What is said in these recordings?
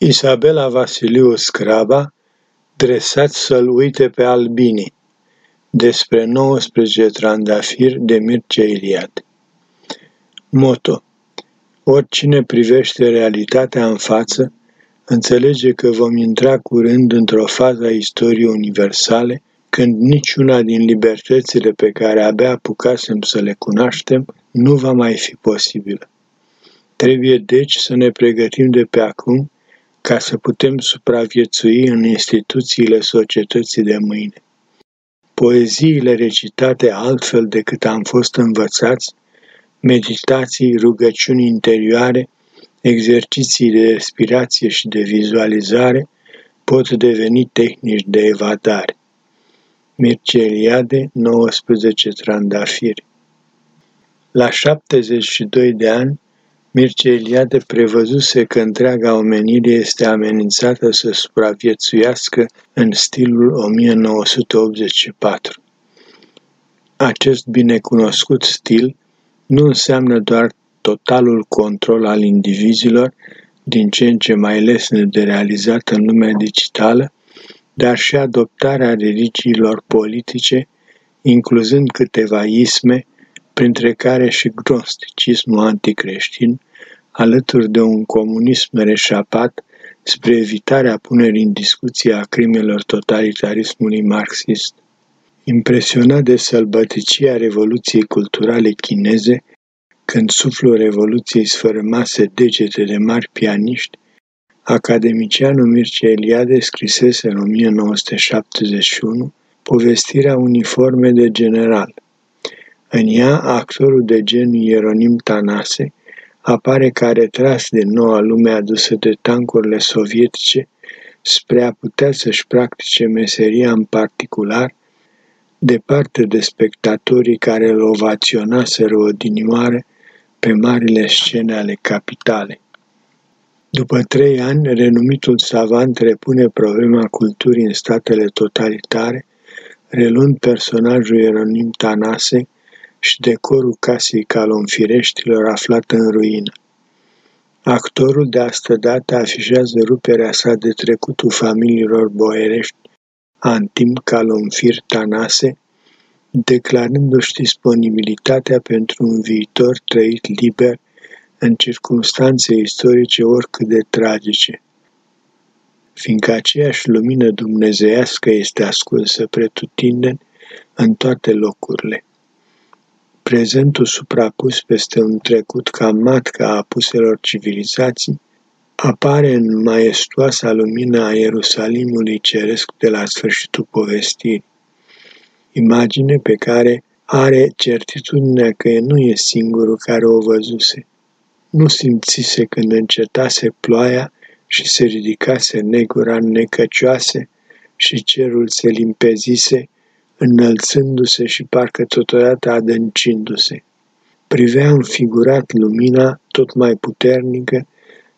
Isabela Vasiliu Scraba, dresat să-l uite pe Albini, despre 19 trandafiri de Mircea Iliad. Moto Oricine privește realitatea în față, înțelege că vom intra curând într-o fază a istoriei universale, când niciuna din libertățile pe care abia apucasem să le cunoaștem nu va mai fi posibilă. Trebuie deci să ne pregătim de pe acum ca să putem supraviețui în instituțiile societății de mâine. Poeziile recitate altfel decât am fost învățați, meditații, rugăciuni interioare, exerciții de respirație și de vizualizare pot deveni tehnici de evadare. Mircea Eliade, 19 trandafiri La 72 de ani, Mircea Eliade prevăzuse că întreaga omenire este amenințată să supraviețuiască în stilul 1984. Acest binecunoscut stil nu înseamnă doar totalul control al indivizilor, din ce în ce mai lesne de realizat în lumea digitală, dar și adoptarea religiilor politice, incluzând câteva isme, printre care și gnosticismul anticreștin, alături de un comunism reșapat spre evitarea punerii în discuție a crimelor totalitarismului marxist. Impresionat de sălbăticia Revoluției culturale chineze, când suflul Revoluției sfărâmase degete de mari pianiști, academicianul Mircea Eliade scrisese în 1971 povestirea uniforme de general. În ea, actorul de gen Ieronim Tanase apare ca retras de noua lume adusă de tancurile sovietice spre a putea să-și practice meseria în particular, departe de spectatorii care îl ovaționaseră odinioare pe marile scene ale capitale. După trei ani, renumitul savant repune problema culturii în statele totalitare, reluând personajul Ieronim Tanase, și decorul casei calonfireștilor aflată în ruină. Actorul de astă dată afișează ruperea sa de trecutul familiilor boierești Antim Calonfir Tanase, declarându-și disponibilitatea pentru un viitor trăit liber în circunstanțe istorice oricât de tragice. Fiindcă aceeași lumină dumnezeiască este ascunsă pretutindeni în toate locurile prezentul suprapus peste un trecut ca matca a apuselor civilizații, apare în maestoasa lumină a Ierusalimului ceresc de la sfârșitul povestirii. Imagine pe care are certitudinea că nu e singurul care o văzuse. Nu simțise când încetase ploaia și se ridicase negura necăcioase și cerul se limpezise înălțându-se și parcă totodată adâncindu-se. Privea înfigurat lumina tot mai puternică,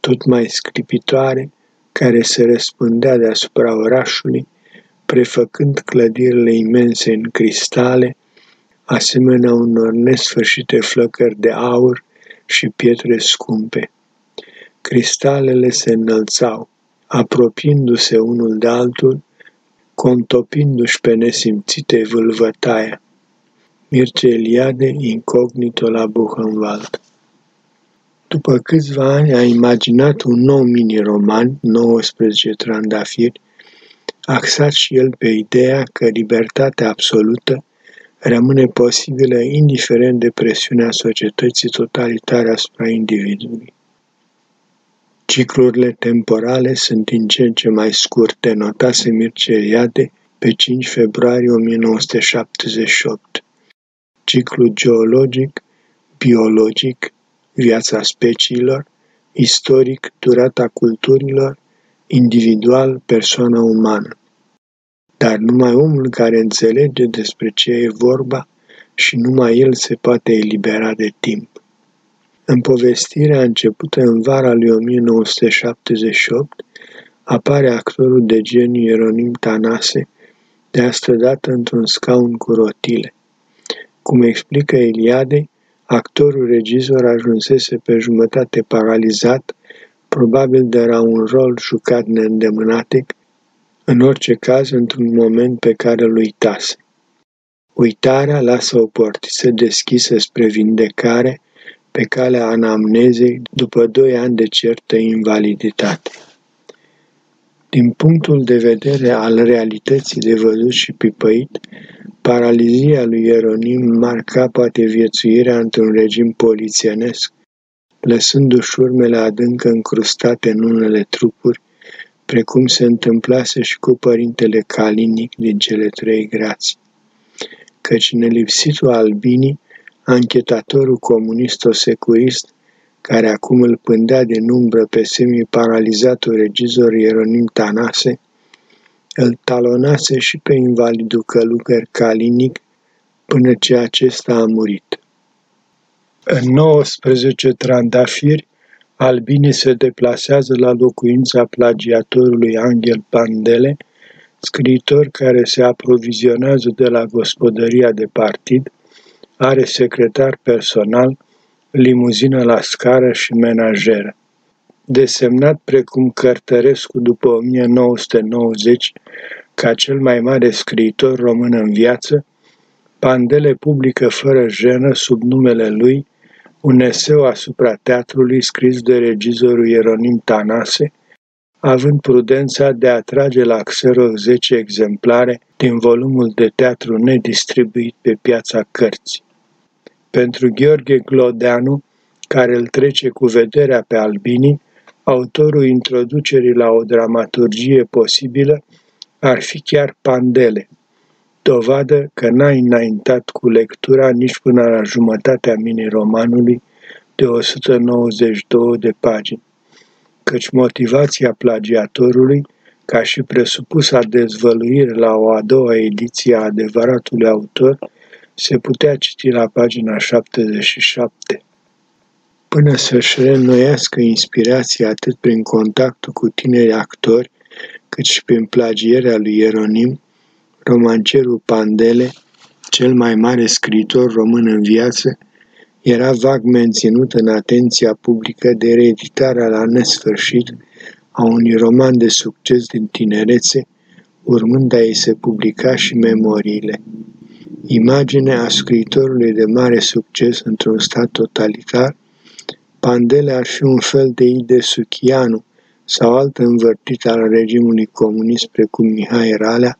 tot mai sclipitoare, care se răspândea deasupra orașului, prefăcând clădirile imense în cristale, asemenea unor nesfârșite flăcări de aur și pietre scumpe. Cristalele se înălțau, apropiindu-se unul de altul, contopindu-și pe nesimțite vâlvătaia. Mircea Eliade, incognito la Buchenwald. După câțiva ani a imaginat un nou mini-roman, 19 trandafiri, axat și el pe ideea că libertatea absolută rămâne posibilă indiferent de presiunea societății totalitare asupra individului. Ciclurile temporale sunt din ce în ce mai scurte, notase Mircea Eliade pe 5 februarie 1978. Ciclu geologic, biologic, viața speciilor, istoric, durata culturilor, individual, persoana umană. Dar numai omul care înțelege despre ce e vorba și numai el se poate elibera de timp. În povestirea începută în vara lui 1978, apare actorul de geniu Ieronim Tanase, de astă dată într-un scaun cu rotile. Cum explică Eliade, actorul regizor ajunsese pe jumătate paralizat, probabil de la un rol jucat neîndemânatic, în orice caz într-un moment pe care îl uitase. Uitarea lasă o portiță deschisă spre vindecare pe calea anamnezei după doi ani de certă invaliditate. Din punctul de vedere al realității de văzut și pipăit, paralizia lui Ieronim marca poate viețuirea într-un regim polițienesc, lăsându-și urmele adânc încrustate în unele trupuri, precum se întâmplase și cu părintele Calinic din cele trei grații. Căci nelipsitul Albinii, anchetatorul comunist-securist, care acum îl pândea din umbră pe semi-paralizatul regizor Ieronim Tanase, îl talonase și pe invalidul călugăr Calinic până ce acesta a murit. În 19 trandafiri, Albini se deplasează la locuința plagiatorului Angel Pandele, scriitor care se aprovizionează de la gospodăria de partid, are secretar personal, limuzină la scară și menajeră. Desemnat precum Cărtărescu după 1990 ca cel mai mare scriitor român în viață, Pandele publică fără jenă sub numele lui un eseu asupra teatrului scris de regizorul Ieronim Tanase, având prudența de a trage la Xerox 10 exemplare din volumul de teatru nedistribuit pe piața cărții. Pentru Gheorghe Glodeanu, care îl trece cu vederea pe Albini, autorul introducerii la o dramaturgie posibilă ar fi chiar Pandele, dovadă că n-a înaintat cu lectura nici până la jumătatea mini-romanului de 192 de pagini, căci motivația plagiatorului, ca și presupusa dezvăluire la o a doua ediție a adevăratului autor, se putea citi la pagina 77. Până să-și reînnoiască inspirația atât prin contactul cu tineri actori, cât și prin plagierea lui Ieronim, romancerul Pandele, cel mai mare scriitor român în viață, era vag menținut în atenția publică de reeditarea la nesfârșit a unui roman de succes din tinerețe, urmând a ei se publica și memoriile. Imaginea a scriitorului de mare succes într-un stat totalitar, Pandele ar fi un fel de Ide Suchianu sau alt învârtit al regimului comunist precum Mihai Ralea,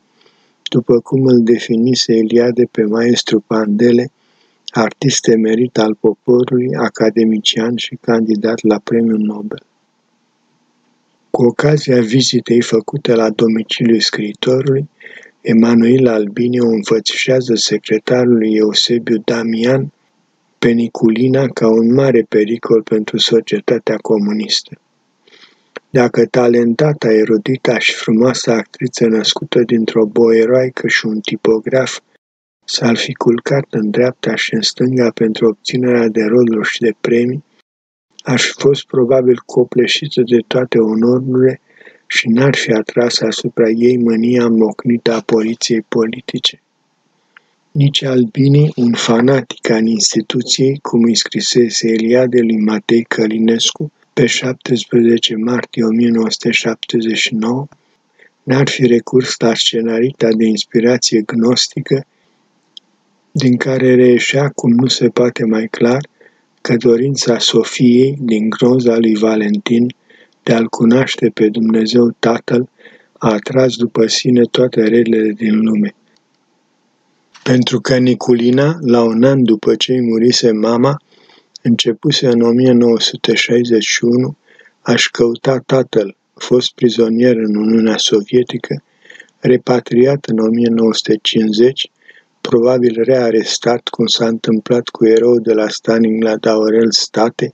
după cum îl definise Eliade pe maestru Pandele, artist emerit al poporului, academician și candidat la premiul Nobel. Cu ocazia vizitei făcute la domiciliul scriitorului, Emanuel Albini o înfățișează secretarului Eusebiu Damian pe Niculina ca un mare pericol pentru societatea comunistă. Dacă talentata, erudita și frumoasă actriță născută dintr-o boeroaică și un tipograf s-ar fi culcat în dreapta și în stânga pentru obținerea de roluri și de premii, aș fi fost probabil copleșită de toate onorurile și n-ar fi atras asupra ei mânia mocnită a poliției politice. Nici Albini, un fanatic al instituției, cum îi scrisese Eliade lui Matei Călinescu, pe 17 martie 1979, n-ar fi recurs la scenarita de inspirație gnostică, din care reieșea, cum nu se poate mai clar, că dorința Sofiei din groza lui Valentin de a-L cunoaște pe Dumnezeu Tatăl a atras după sine toate relele din lume. Pentru că Niculina, la un an după ce îi murise mama, începuse în 1961 a-și căuta tatăl, fost prizonier în Uniunea Sovietică, repatriat în 1950, probabil rearestat, cum s-a întâmplat cu erou de la Stalingrad Aurel State,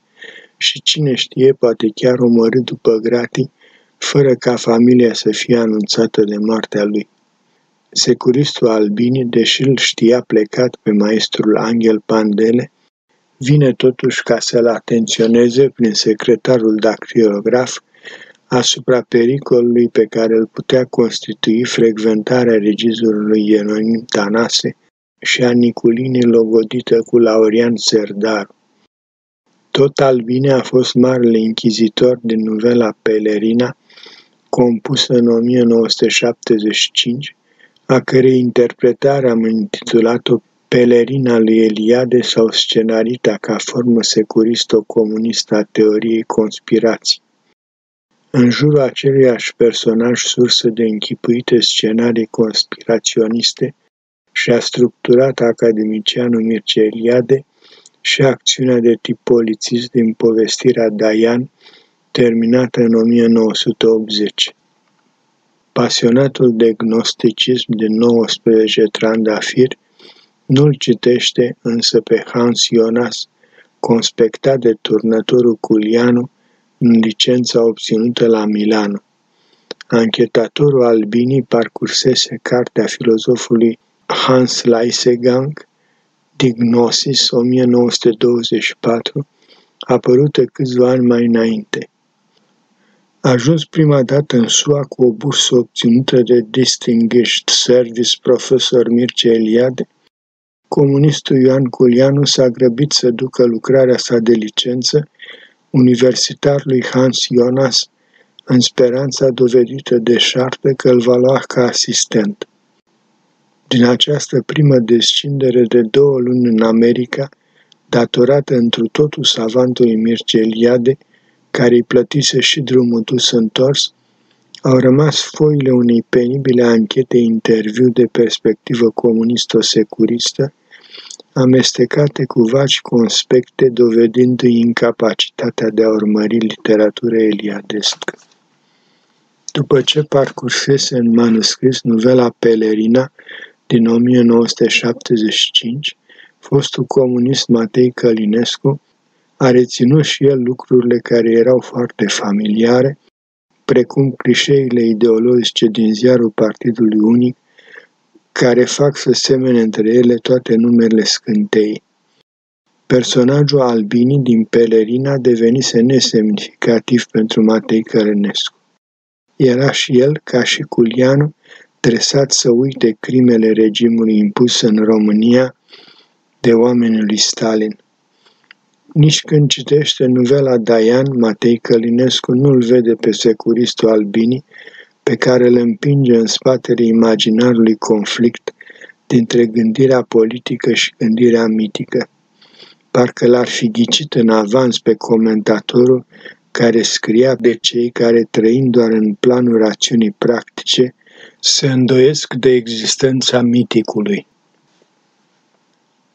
și cine știe, poate chiar omorât după gratii, fără ca familia să fie anunțată de moartea lui. Securistul Albini, deși îl știa plecat pe maestrul Angel Pandele, vine totuși ca să-l atenționeze prin secretarul dactilograf asupra pericolului pe care îl putea constitui frecventarea regizorului Ieronim Tanase și a Niculinii logodită cu Laurian Serdaru. Tot Albine a fost marele inchizitor din novela Pelerina, compusă în 1975, a cărei interpretare am intitulat-o Pelerina lui Eliade sau scenarita ca formă securisto-comunistă a teoriei conspirații. În jurul aceluiași personaj sursă de închipuite scenarii conspiraționiste și-a structurat academicianul Mircea Eliade și acțiunea de tip polițist din povestirea Dayan, terminată în 1980. Pasionatul de gnosticism din 19 trandafir nu-l citește însă pe Hans Jonas, conspectat de turnătorul Culianu în licența obținută la Milano. Anchetatorul Albini parcursese cartea filozofului Hans Leisegang, Dignosis 1924, apărută câțiva ani mai înainte. A ajuns prima dată în SUA cu o bursă obținută de Distinguished Service Professor Mircea Eliade, comunistul Ioan Culianu s-a grăbit să ducă lucrarea sa de licență universitarului Hans Jonas în speranța dovedită de șarpe că îl va lua ca asistent. Din această primă descindere de două luni în America, datorată întru totul savantului Mircea Eliade, care îi plătise și drumul dus întors, au rămas foile unei penibile anchete interviu de perspectivă comunisto-securistă, amestecate cu vaci conspecte dovedindu-i incapacitatea de a urmări literatura eliadescă. După ce parcursese în manuscris novela Pelerina din 1975, fostul comunist Matei Călinescu a reținut și el lucrurile care erau foarte familiare, precum clișeile ideologice din ziarul Partidului Unic, care fac să semene între ele toate numerele scântei. Personajul Albini din Pelerina devenise nesemnificativ pentru Matei Cărănescu. Era și el, ca și Culianu, tresat să uite crimele regimului impus în România de oamenii lui Stalin. Nici când citește novela Dayan, Matei Călinescu nu-l vede pe securistul Albini, pe care îl împinge în spatele imaginarului conflict dintre gândirea politică și gândirea mitică. Parcă l-ar fi ghicit în avans pe comentatorul care scria de cei care, trăind doar în planul rațiunii practice, se îndoiesc de existența miticului.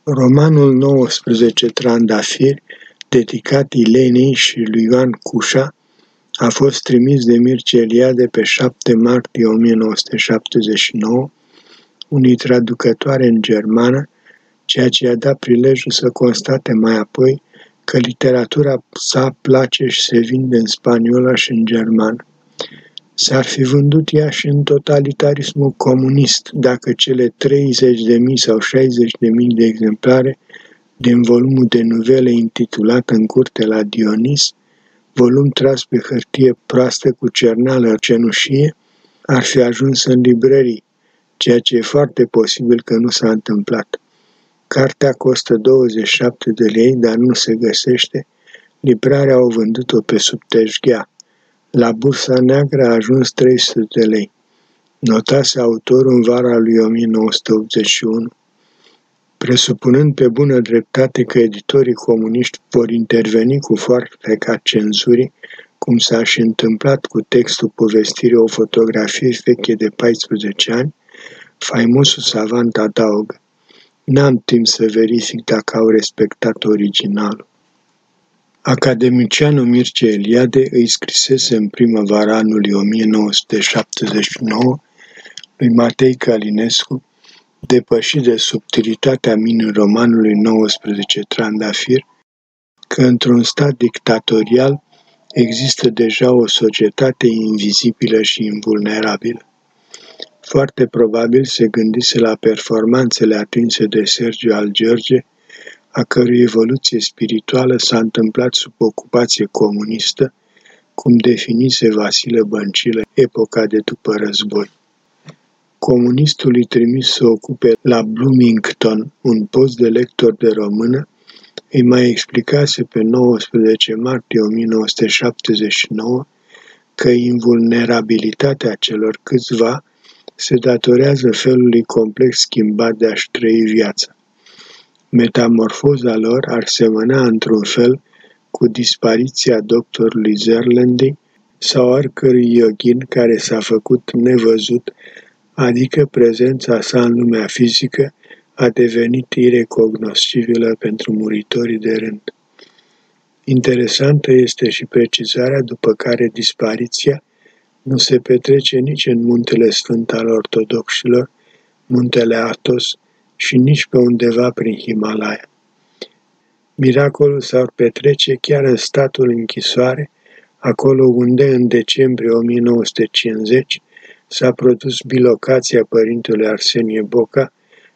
Romanul 19 Trandafir, dedicat Ilenei și lui Ioan Cușa, a fost trimis de Mircea Eliade pe 7 martie 1979 unui traducătoare în germană, ceea ce i-a dat prilejul să constate mai apoi că literatura sa place și se vinde în spaniolă și în germană. S-ar fi vândut ea și în totalitarismul comunist dacă cele 30.000 sau 60.000 de exemplare din volumul de novele intitulat În curte la Dionis, volum tras pe hârtie proastă cu cerneală cenușie, ar fi ajuns în librării, ceea ce e foarte posibil că nu s-a întâmplat. Cartea costă 27 de lei, dar nu se găsește. Librarea au vândut-o pe subteșghea. La bursa neagră a ajuns 300 de lei. Notase autorul în vara lui 1981. Presupunând pe bună dreptate că editorii comuniști vor interveni cu foarte ca cenzurii, cum s-a și întâmplat cu textul povestirii o fotografie veche de 14 ani, faimosul savant adaugă. N-am timp să verific dacă au respectat originalul. Academicianul Mircea Eliade îi scrisese în primăvara anului 1979 lui Matei Calinescu, depășit de subtilitatea minii romanului 19 Trandafir, că într-un stat dictatorial există deja o societate invizibilă și invulnerabilă. Foarte probabil se gândise la performanțele atinse de Sergiu al George a cărui evoluție spirituală s-a întâmplat sub ocupație comunistă, cum definise Vasile Băncilă epoca de după război. Comunistul îi trimis să ocupe la Bloomington un post de lector de română, îi mai explicase pe 19 martie 1979 că invulnerabilitatea celor câțiva se datorează felului complex schimbat de a-și trăi viața. Metamorfoza lor ar semăna într-un fel cu dispariția doctorului Zerlandy sau oricărui yogin care s-a făcut nevăzut, adică prezența sa în lumea fizică a devenit irecognoscibilă pentru muritorii de rând. Interesantă este și precizarea după care dispariția nu se petrece nici în muntele sfânt al ortodoxilor, muntele Athos și nici pe undeva prin Himalaya. Miracolul s-ar petrece chiar în statul închisoare, acolo unde în decembrie 1950 s-a produs bilocația părintelui Arsenie Boca,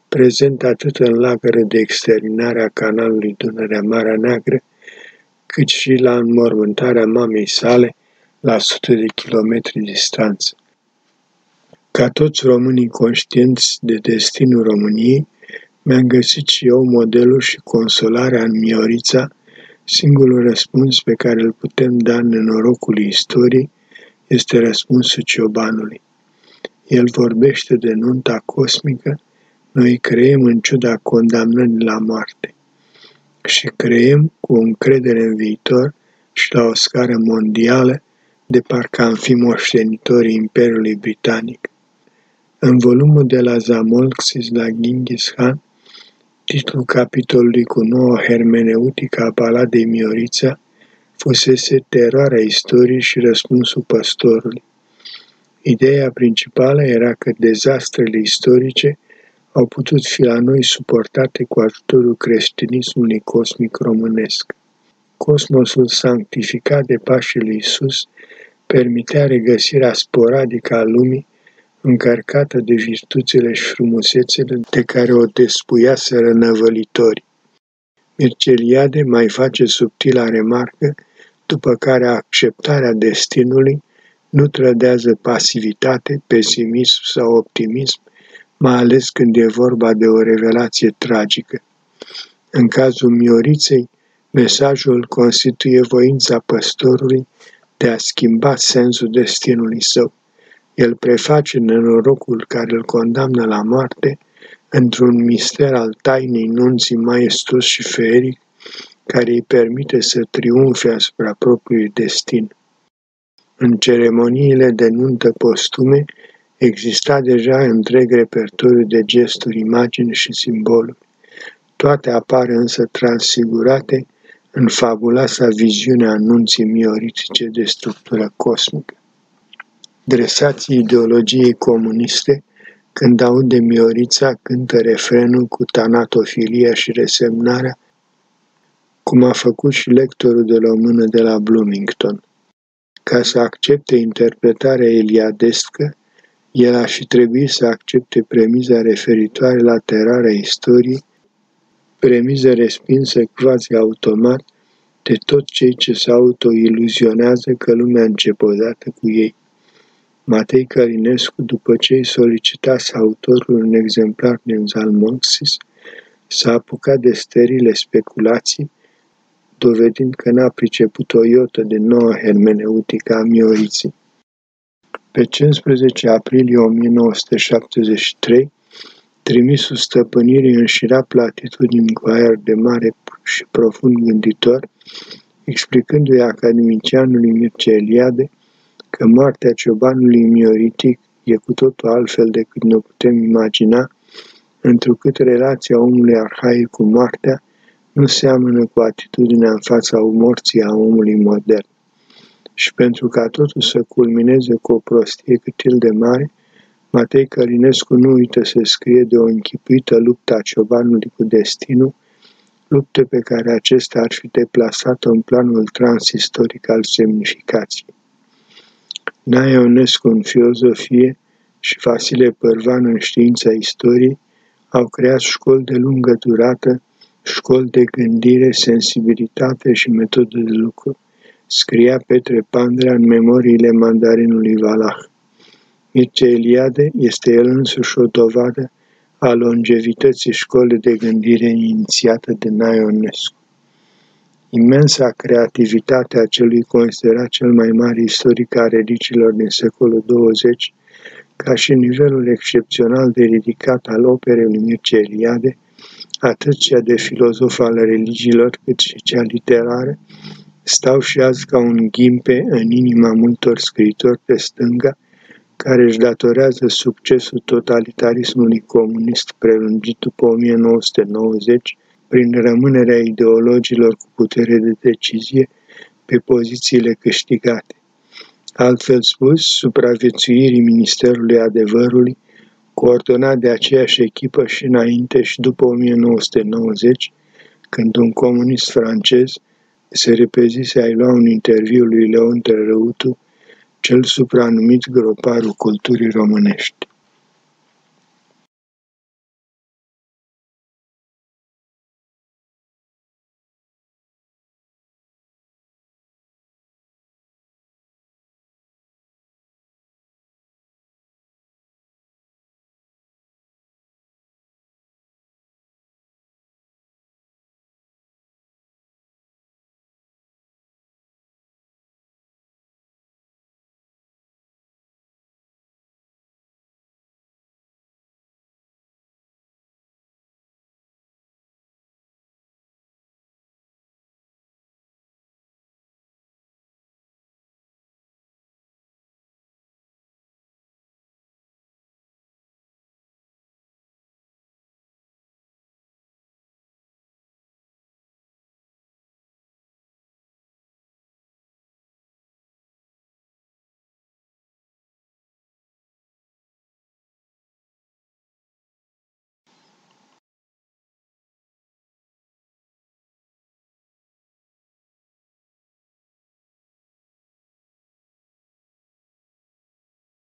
prezent atât în lagără de exterminare a canalului Dunărea Marea Neagră, cât și la înmormântarea mamei sale la sute de kilometri distanță. Ca toți românii conștienți de destinul României, mi-am găsit și eu modelul și consolarea în Miorița, singurul răspuns pe care îl putem da în nenorocului istoriei este răspunsul ciobanului. El vorbește de nunta cosmică, noi creiem în ciuda condamnării la moarte și creiem cu încredere în viitor și la o scară mondială, de parcă am fi moștenitorii Imperiului Britanic. În volumul de la Zamolxis la Genghis Khan, titlul capitolului cu nouă hermeneutică a baladei Miorița fusese teroarea istoriei și răspunsul păstorului. Ideea principală era că dezastrele istorice au putut fi la noi suportate cu ajutorul creștinismului cosmic românesc. Cosmosul sanctificat de pașii lui Isus permitea regăsirea sporadică a lumii încărcată de virtuțile și frumusețele de care o despuiaseră năvălitorii. Mirceliade mai face subtila remarcă, după care acceptarea destinului nu trădează pasivitate, pesimism sau optimism, mai ales când e vorba de o revelație tragică. În cazul Mioriței, mesajul constituie voința păstorului de a schimba sensul destinului său. El preface nenorocul care îl condamnă la moarte într-un mister al tainei nunții maestos și feric care îi permite să triumfe asupra propriului destin. În ceremoniile de nuntă postume exista deja întreg repertoriu de gesturi, imagini și simboluri. Toate apar însă transfigurate în fabuloasa viziune a anunții mioritice de structură cosmică. Dresații ideologiei comuniste, când aud de Miorița, cântă refrenul cu tanatofilia și resemnarea, cum a făcut și lectorul de la mână de la Bloomington. Ca să accepte interpretarea eliadescă, el a și trebuit să accepte premiza referitoare la terarea istoriei, premiză respinsă quasi automat de tot cei ce se autoiluzionează că lumea începe odată cu ei. Matei Călinescu, după ce îi solicitase autorul un exemplar din Zalmoxis, s-a apucat de sterile speculații, dovedind că n-a priceput o iotă de nouă hermeneutică a mioriții. Pe 15 aprilie 1973, trimisul stăpânirii înșira platitudini cu aer de mare și profund gânditor, explicându-i academicianului Mircea Eliade că moartea ciobanului mioritic e cu totul altfel decât ne putem imagina, întrucât relația omului arhaic cu moartea nu seamănă cu atitudinea în fața morții a omului modern. Și pentru ca totul să culmineze cu o prostie cât el de mare, Matei Călinescu nu uită să scrie de o închipuită luptă a ciobanului cu destinul, lupte pe care acesta ar fi deplasat în planul transistoric al semnificației. Naia Ionescu în filozofie și Vasile Părvan în știința istoriei au creat școli de lungă durată, școli de gândire, sensibilitate și metodă de lucru, scria Petre Pandrea în memoriile mandarinului Valah. Mircea Eliade este el însuși o dovadă a longevității școlii de gândire inițiată de Naionescu. Imensa creativitate a celui considerat cel mai mare istoric al religilor din secolul 20, ca și nivelul excepțional de ridicat al operei lui Mircea Eliade, atât cea de filozof al religiilor cât și cea literară, stau și azi ca un ghimpe în inima multor scriitori de stânga, care își datorează succesul totalitarismului comunist prelungit după 1990 prin rămânerea ideologilor cu putere de decizie pe pozițiile câștigate. Altfel spus, supraviețuirii Ministerului Adevărului, coordonat de aceeași echipă și înainte și după 1990, când un comunist francez se repezise a-i lua un interviu lui Leon Tărăutu, cel supranumit groparul culturii românești.